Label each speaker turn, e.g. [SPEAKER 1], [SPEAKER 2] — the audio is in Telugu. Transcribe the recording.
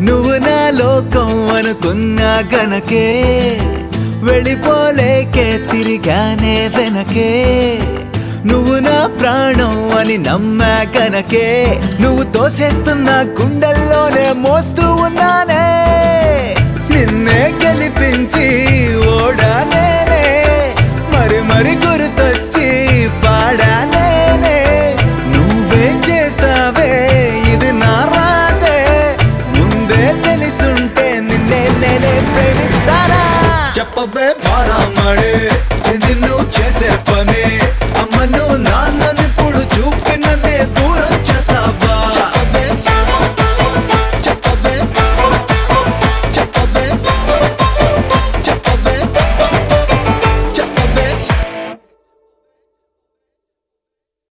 [SPEAKER 1] నువ్వు నా లోకం అనుకున్నా గనకే వెళ్ళిపోలేకే తిరిగానే వెనకే. నువ్వు నా ప్రాణం అని నమ్మా కనకే నువ్వు తోసేస్తున్న గుండెల్లోనే మోస్తూ ఉన్నానే నిన్నే ప్రేమిస్తానా చెప్పవే బారా మడే ఇది నువ్వు చేసే పనే.